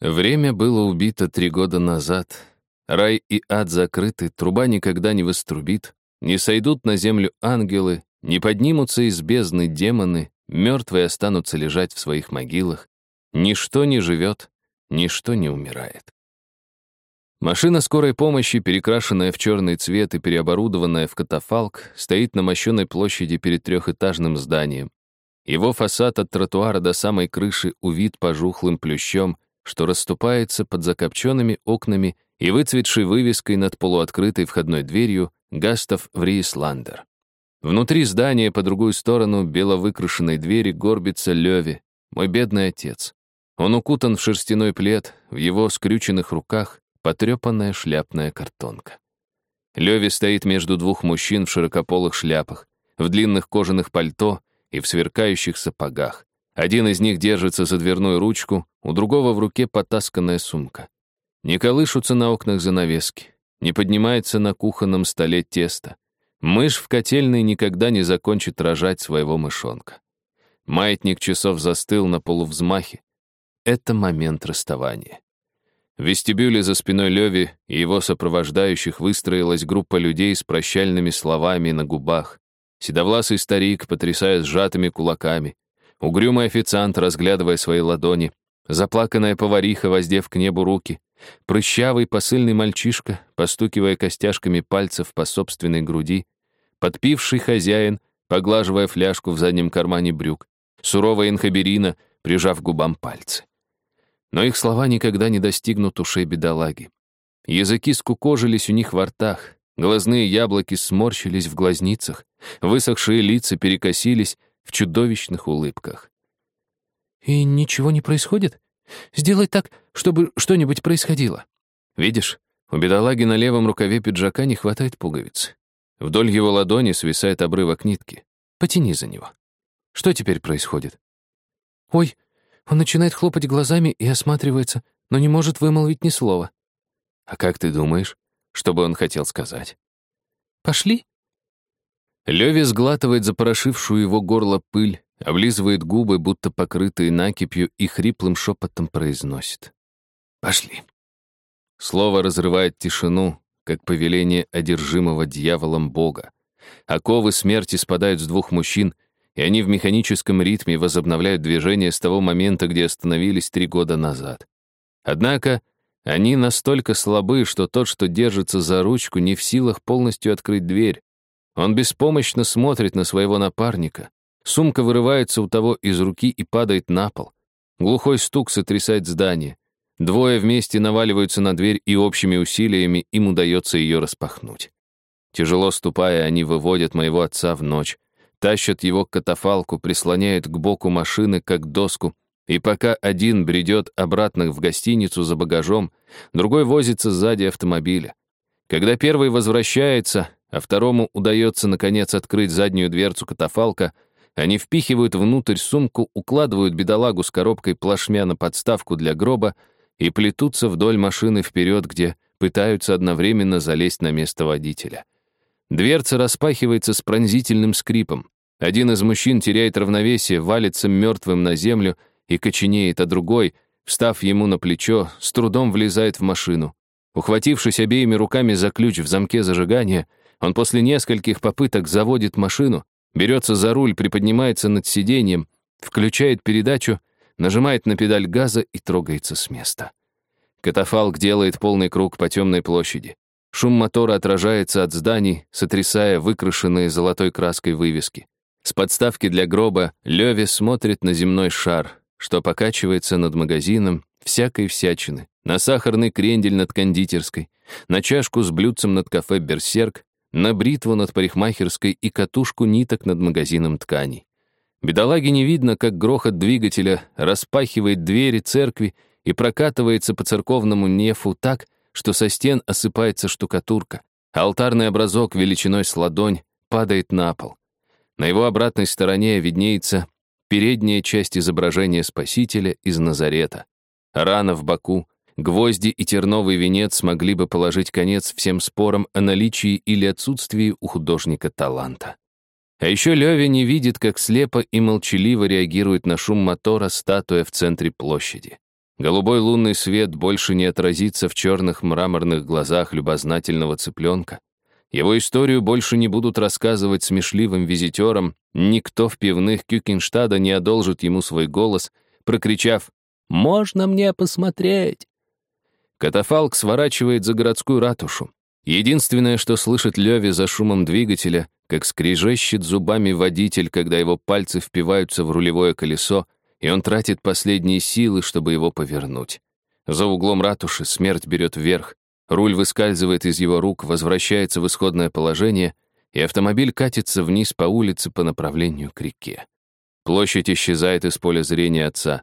Время было убито три года назад. Рай и ад закрыты, труба никогда не вострубит, не сойдут на землю ангелы, не поднимутся из бездны демоны, мертвые останутся лежать в своих могилах. Ничто не живет, ничто не умирает. Машина скорой помощи, перекрашенная в черный цвет и переоборудованная в катафалк, стоит на мощенной площади перед трехэтажным зданием. Его фасад от тротуара до самой крыши увит пожухлым плющом, что расступается под закопченными окнами и выцветшей вывеской над полуоткрытой входной дверью «Гастов Врисландер». Внутри здания по другую сторону беловыкрашенной двери горбится Леви, мой бедный отец. Он укутан в шерстяной плед, в его скрюченных руках потрепанная шляпная картонка. Леви стоит между двух мужчин в широкополых шляпах, в длинных кожаных пальто и в сверкающих сапогах. Один из них держится за дверную ручку, у другого в руке потасканная сумка. Не колышутся на окнах занавески, не поднимается на кухонном столе тесто. Мышь в котельной никогда не закончит рожать своего мышонка. Маятник часов застыл на полувзмахе. Это момент расставания. В вестибюле за спиной Леви и его сопровождающих выстроилась группа людей с прощальными словами на губах. Седовласый старик, потрясая сжатыми кулаками. Угрюмый официант, разглядывая свои ладони. Заплаканная повариха, воздев к небу руки. Прыщавый посыльный мальчишка, постукивая костяшками пальцев по собственной груди. Подпивший хозяин, поглаживая фляжку в заднем кармане брюк. Суровая инхаберина, прижав губам пальцы. Но их слова никогда не достигнут ушей бедолаги. Языки скукожились у них во ртах, глазные яблоки сморщились в глазницах, высохшие лица перекосились в чудовищных улыбках. «И ничего не происходит? Сделай так, чтобы что-нибудь происходило». «Видишь, у бедолаги на левом рукаве пиджака не хватает пуговиц. Вдоль его ладони свисает обрывок нитки. Потяни за него. Что теперь происходит?» «Ой, он начинает хлопать глазами и осматривается, но не может вымолвить ни слова. А как ты думаешь, что бы он хотел сказать? Пошли. Леви сглатывает запорошившую его горло пыль, облизывает губы, будто покрытые накипью, и хриплым шепотом произносит. «Пошли». Слово разрывает тишину, как повеление одержимого дьяволом Бога. Оковы смерти спадают с двух мужчин — и они в механическом ритме возобновляют движение с того момента, где остановились три года назад. Однако они настолько слабы, что тот, что держится за ручку, не в силах полностью открыть дверь. Он беспомощно смотрит на своего напарника. Сумка вырывается у того из руки и падает на пол. Глухой стук сотрясает здание. Двое вместе наваливаются на дверь, и общими усилиями им удается ее распахнуть. Тяжело ступая, они выводят моего отца в ночь тащат его к катафалку, прислоняют к боку машины, как доску, и пока один бредет обратно в гостиницу за багажом, другой возится сзади автомобиля. Когда первый возвращается, а второму удается, наконец, открыть заднюю дверцу катафалка, они впихивают внутрь сумку, укладывают бедолагу с коробкой плашмя на подставку для гроба и плетутся вдоль машины вперед, где пытаются одновременно залезть на место водителя. Дверца распахивается с пронзительным скрипом. Один из мужчин теряет равновесие, валится мертвым на землю и коченеет, а другой, встав ему на плечо, с трудом влезает в машину. Ухватившись обеими руками за ключ в замке зажигания, он после нескольких попыток заводит машину, берется за руль, приподнимается над сиденьем, включает передачу, нажимает на педаль газа и трогается с места. Катафалк делает полный круг по темной площади. Шум мотора отражается от зданий, сотрясая выкрашенные золотой краской вывески. С подставки для гроба Леви смотрит на земной шар, что покачивается над магазином всякой всячины, на сахарный крендель над кондитерской, на чашку с блюдцем над кафе «Берсерк», на бритву над парикмахерской и катушку ниток над магазином тканей. Бедолаге не видно, как грохот двигателя распахивает двери церкви и прокатывается по церковному нефу так, что со стен осыпается штукатурка, а алтарный образок величиной с ладонь падает на пол. На его обратной стороне виднеется передняя часть изображения Спасителя из Назарета. Рана в боку, гвозди и терновый венец смогли бы положить конец всем спорам о наличии или отсутствии у художника таланта. А еще Леви не видит, как слепо и молчаливо реагирует на шум мотора статуя в центре площади. Голубой лунный свет больше не отразится в черных мраморных глазах любознательного цыпленка. Его историю больше не будут рассказывать смешливым визитерам, никто в пивных Кюкенштада не одолжит ему свой голос, прокричав «Можно мне посмотреть?» Катафалк сворачивает за городскую ратушу. Единственное, что слышит Леви за шумом двигателя, как скрежещет зубами водитель, когда его пальцы впиваются в рулевое колесо, и он тратит последние силы, чтобы его повернуть. За углом ратуши смерть берет вверх, руль выскальзывает из его рук, возвращается в исходное положение, и автомобиль катится вниз по улице по направлению к реке. Площадь исчезает из поля зрения отца.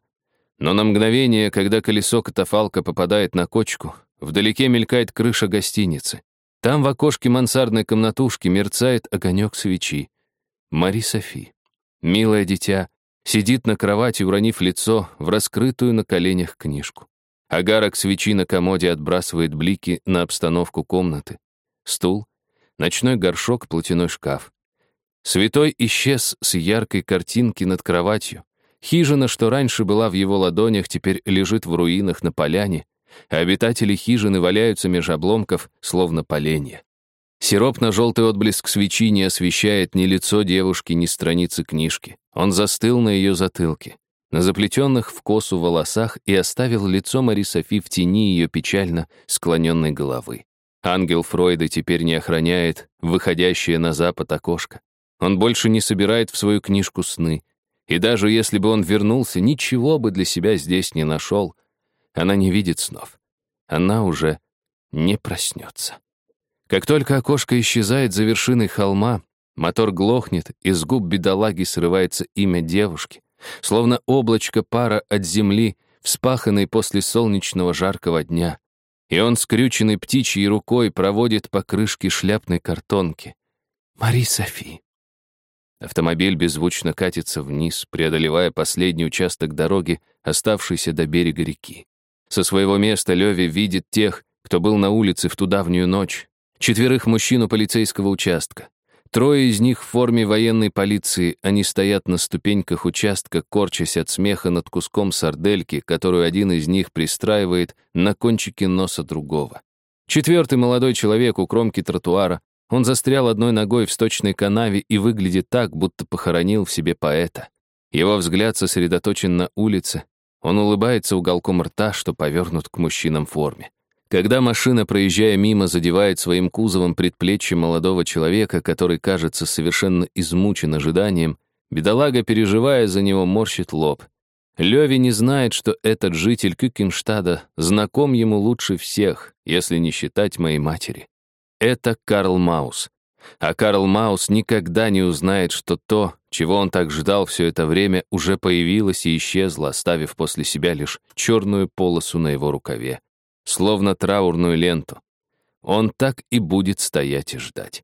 Но на мгновение, когда колесо катафалка попадает на кочку, вдалеке мелькает крыша гостиницы. Там в окошке мансардной комнатушки мерцает огонек свечи. Мари Софи, милое дитя, Сидит на кровати, уронив лицо в раскрытую на коленях книжку. Агарок свечи на комоде отбрасывает блики на обстановку комнаты. Стул, ночной горшок, платяной шкаф. Святой исчез с яркой картинки над кроватью. Хижина, что раньше была в его ладонях, теперь лежит в руинах на поляне, а обитатели хижины валяются меж обломков, словно поленья. Сиропно-желтый отблеск свечи не освещает ни лицо девушки, ни страницы книжки. Он застыл на ее затылке, на заплетенных в косу волосах и оставил лицо Мари Софи в тени ее печально склоненной головы. Ангел Фройда теперь не охраняет выходящее на запад окошко. Он больше не собирает в свою книжку сны. И даже если бы он вернулся, ничего бы для себя здесь не нашел. Она не видит снов. Она уже не проснется. Как только окошко исчезает за вершиной холма, мотор глохнет, и с губ бедолаги срывается имя девушки, словно облачко пара от земли, вспаханной после солнечного жаркого дня. И он, скрюченной птичьей рукой, проводит по крышке шляпной картонки. «Мари Софи». Автомобиль беззвучно катится вниз, преодолевая последний участок дороги, оставшийся до берега реки. Со своего места Леви видит тех, кто был на улице в ту давнюю ночь, Четверых мужчин у полицейского участка. Трое из них в форме военной полиции, они стоят на ступеньках участка, корчась от смеха над куском сардельки, которую один из них пристраивает на кончике носа другого. Четвертый молодой человек у кромки тротуара. Он застрял одной ногой в сточной канаве и выглядит так, будто похоронил в себе поэта. Его взгляд сосредоточен на улице. Он улыбается уголком рта, что повернут к мужчинам в форме. Когда машина, проезжая мимо, задевает своим кузовом предплечье молодого человека, который кажется совершенно измучен ожиданием, бедолага, переживая за него, морщит лоб. Леви не знает, что этот житель Кюкенштада знаком ему лучше всех, если не считать моей матери. Это Карл Маус. А Карл Маус никогда не узнает, что то, чего он так ждал все это время, уже появилось и исчезло, оставив после себя лишь черную полосу на его рукаве словно траурную ленту. Он так и будет стоять и ждать.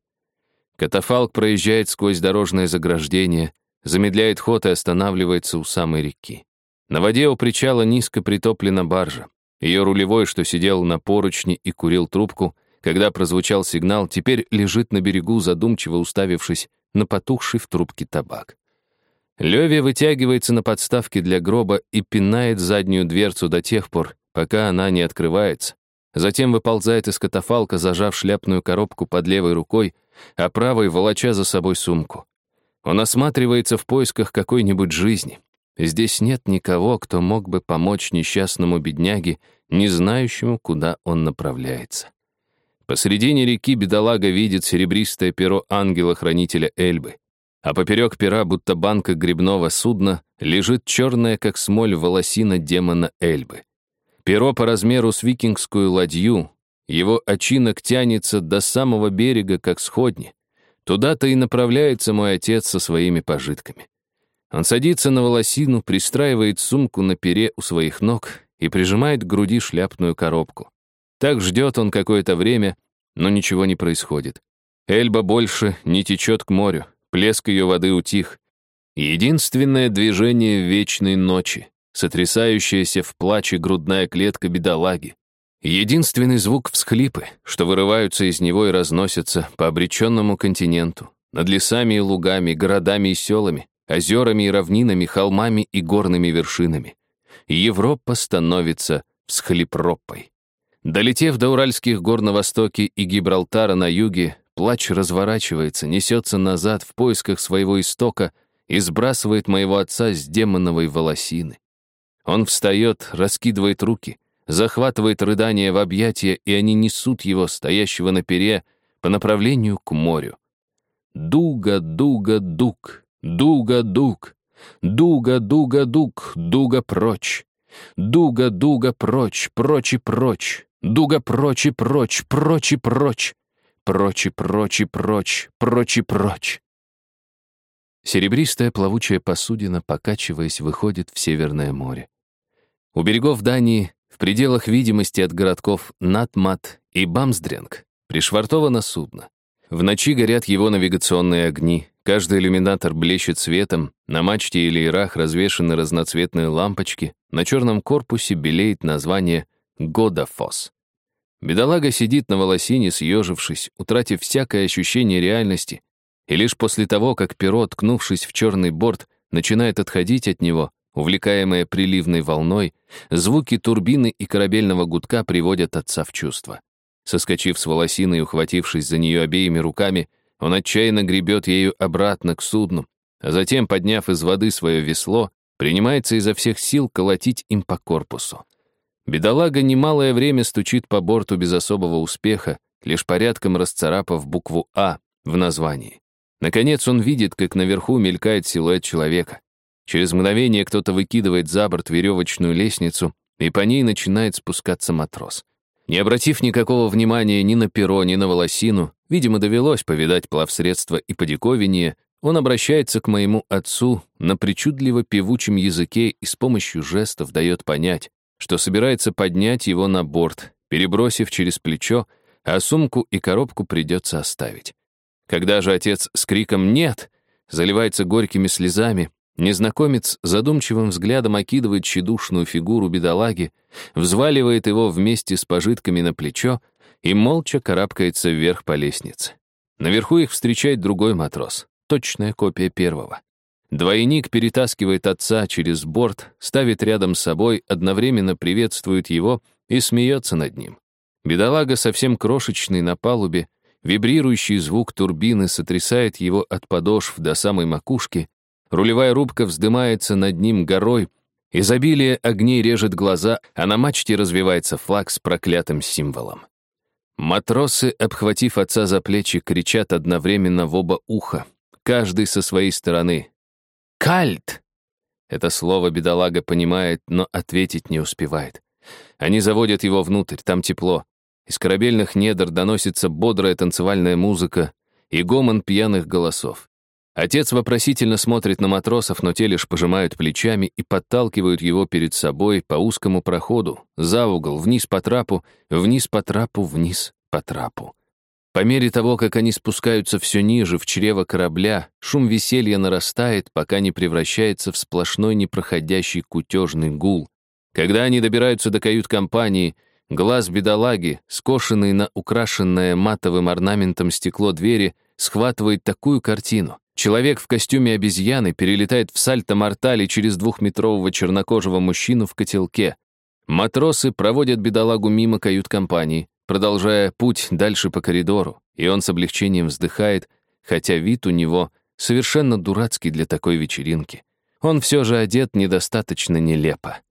Катафалк проезжает сквозь дорожное заграждение, замедляет ход и останавливается у самой реки. На воде у причала низко притоплена баржа. Ее рулевой, что сидел на поручне и курил трубку, когда прозвучал сигнал, теперь лежит на берегу, задумчиво уставившись на потухший в трубке табак. Леви вытягивается на подставке для гроба и пинает заднюю дверцу до тех пор, пока она не открывается. Затем выползает из катафалка, зажав шляпную коробку под левой рукой, а правой волоча за собой сумку. Он осматривается в поисках какой-нибудь жизни. Здесь нет никого, кто мог бы помочь несчастному бедняге, не знающему, куда он направляется. Посредине реки бедолага видит серебристое перо ангела-хранителя Эльбы, а поперек пера, будто банка грибного судна, лежит черная, как смоль, волосина демона Эльбы. Перо по размеру с викингскую ладью, его очинок тянется до самого берега, как сходни. Туда-то и направляется мой отец со своими пожитками. Он садится на волосину, пристраивает сумку на пере у своих ног и прижимает к груди шляпную коробку. Так ждет он какое-то время, но ничего не происходит. Эльба больше не течет к морю, плеск ее воды утих. Единственное движение вечной ночи сотрясающаяся в плаче грудная клетка бедолаги. Единственный звук — всхлипы, что вырываются из него и разносятся по обреченному континенту, над лесами и лугами, городами и селами, озерами и равнинами, холмами и горными вершинами. Европа становится всхлипропой. Долетев до Уральских гор на востоке и Гибралтара на юге, плач разворачивается, несется назад в поисках своего истока и сбрасывает моего отца с демоновой волосины. Он встает, раскидывает руки, захватывает рыдания в объятия, и они несут его, стоящего на пере, по направлению к морю. Дуга, дуга, дуг, дуга, дуг, дуга, дуга, дуг, дуга прочь. Дуга, дуга прочь, прочь и прочь, дуга прочь и прочь, прочь и прочь, прочь и прочь и прочь, прочь и прочь. Серебристая плавучая посудина, покачиваясь, выходит в Северное море. У берегов Дании, в пределах видимости от городков Натмат и Бамсдренг, пришвартовано судно. В ночи горят его навигационные огни, каждый иллюминатор блещет светом, на мачте и леерах развешаны разноцветные лампочки, на черном корпусе белеет название «Годафос». Бедолага сидит на волосине, съежившись, утратив всякое ощущение реальности, и лишь после того, как перо, ткнувшись в черный борт, начинает отходить от него, увлекаемое приливной волной, звуки турбины и корабельного гудка приводят отца в чувство. Соскочив с волосины и ухватившись за нее обеими руками, он отчаянно гребет ею обратно к судну, а затем, подняв из воды свое весло, принимается изо всех сил колотить им по корпусу. Бедолага немалое время стучит по борту без особого успеха, лишь порядком расцарапав букву «А» в названии. Наконец он видит, как наверху мелькает силуэт человека. Через мгновение кто-то выкидывает за борт веревочную лестницу, и по ней начинает спускаться матрос. Не обратив никакого внимания ни на перо, ни на волосину, видимо, довелось повидать плавсредства и подиковинее, он обращается к моему отцу на причудливо певучем языке и с помощью жестов дает понять, что собирается поднять его на борт, перебросив через плечо, а сумку и коробку придется оставить. Когда же отец с криком «Нет!» заливается горькими слезами, Незнакомец задумчивым взглядом окидывает тщедушную фигуру бедолаги, взваливает его вместе с пожитками на плечо и молча карабкается вверх по лестнице. Наверху их встречает другой матрос, точная копия первого. Двойник перетаскивает отца через борт, ставит рядом с собой, одновременно приветствует его и смеется над ним. Бедолага совсем крошечный на палубе, вибрирующий звук турбины сотрясает его от подошв до самой макушки, Рулевая рубка вздымается над ним горой, изобилие огней режет глаза, а на мачте развивается флаг с проклятым символом. Матросы, обхватив отца за плечи, кричат одновременно в оба уха, каждый со своей стороны. «Кальт!» Это слово бедолага понимает, но ответить не успевает. Они заводят его внутрь, там тепло. Из корабельных недр доносится бодрая танцевальная музыка и гомон пьяных голосов. Отец вопросительно смотрит на матросов, но те лишь пожимают плечами и подталкивают его перед собой по узкому проходу, за угол, вниз по трапу, вниз по трапу, вниз по трапу. По мере того, как они спускаются все ниже, в чрево корабля, шум веселья нарастает, пока не превращается в сплошной непроходящий кутежный гул. Когда они добираются до кают-компании, глаз бедолаги, скошенный на украшенное матовым орнаментом стекло двери, схватывает такую картину. Человек в костюме обезьяны перелетает в сальто-мортале через двухметрового чернокожего мужчину в котелке. Матросы проводят бедолагу мимо кают-компании, продолжая путь дальше по коридору, и он с облегчением вздыхает, хотя вид у него совершенно дурацкий для такой вечеринки. Он все же одет недостаточно нелепо.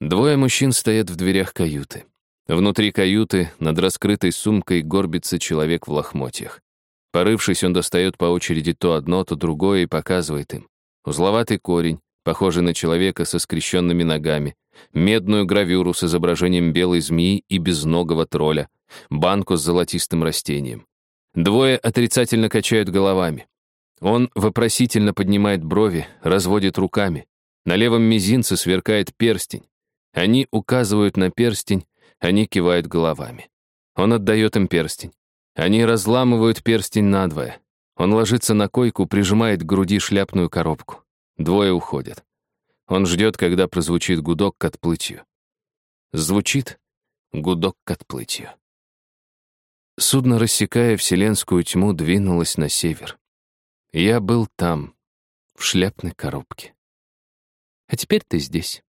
Двое мужчин стоят в дверях каюты. Внутри каюты над раскрытой сумкой горбится человек в лохмотьях. Порывшись, он достает по очереди то одно, то другое и показывает им. Узловатый корень, похожий на человека со скрещенными ногами, медную гравюру с изображением белой змеи и безногого тролля, банку с золотистым растением. Двое отрицательно качают головами. Он вопросительно поднимает брови, разводит руками. На левом мизинце сверкает перстень. Они указывают на перстень, они кивают головами. Он отдает им перстень. Они разламывают перстень надвое. Он ложится на койку, прижимает к груди шляпную коробку. Двое уходят. Он ждет, когда прозвучит гудок к отплытию. Звучит гудок к отплытию. Судно, рассекая вселенскую тьму, двинулось на север. Я был там, в шляпной коробке. А теперь ты здесь.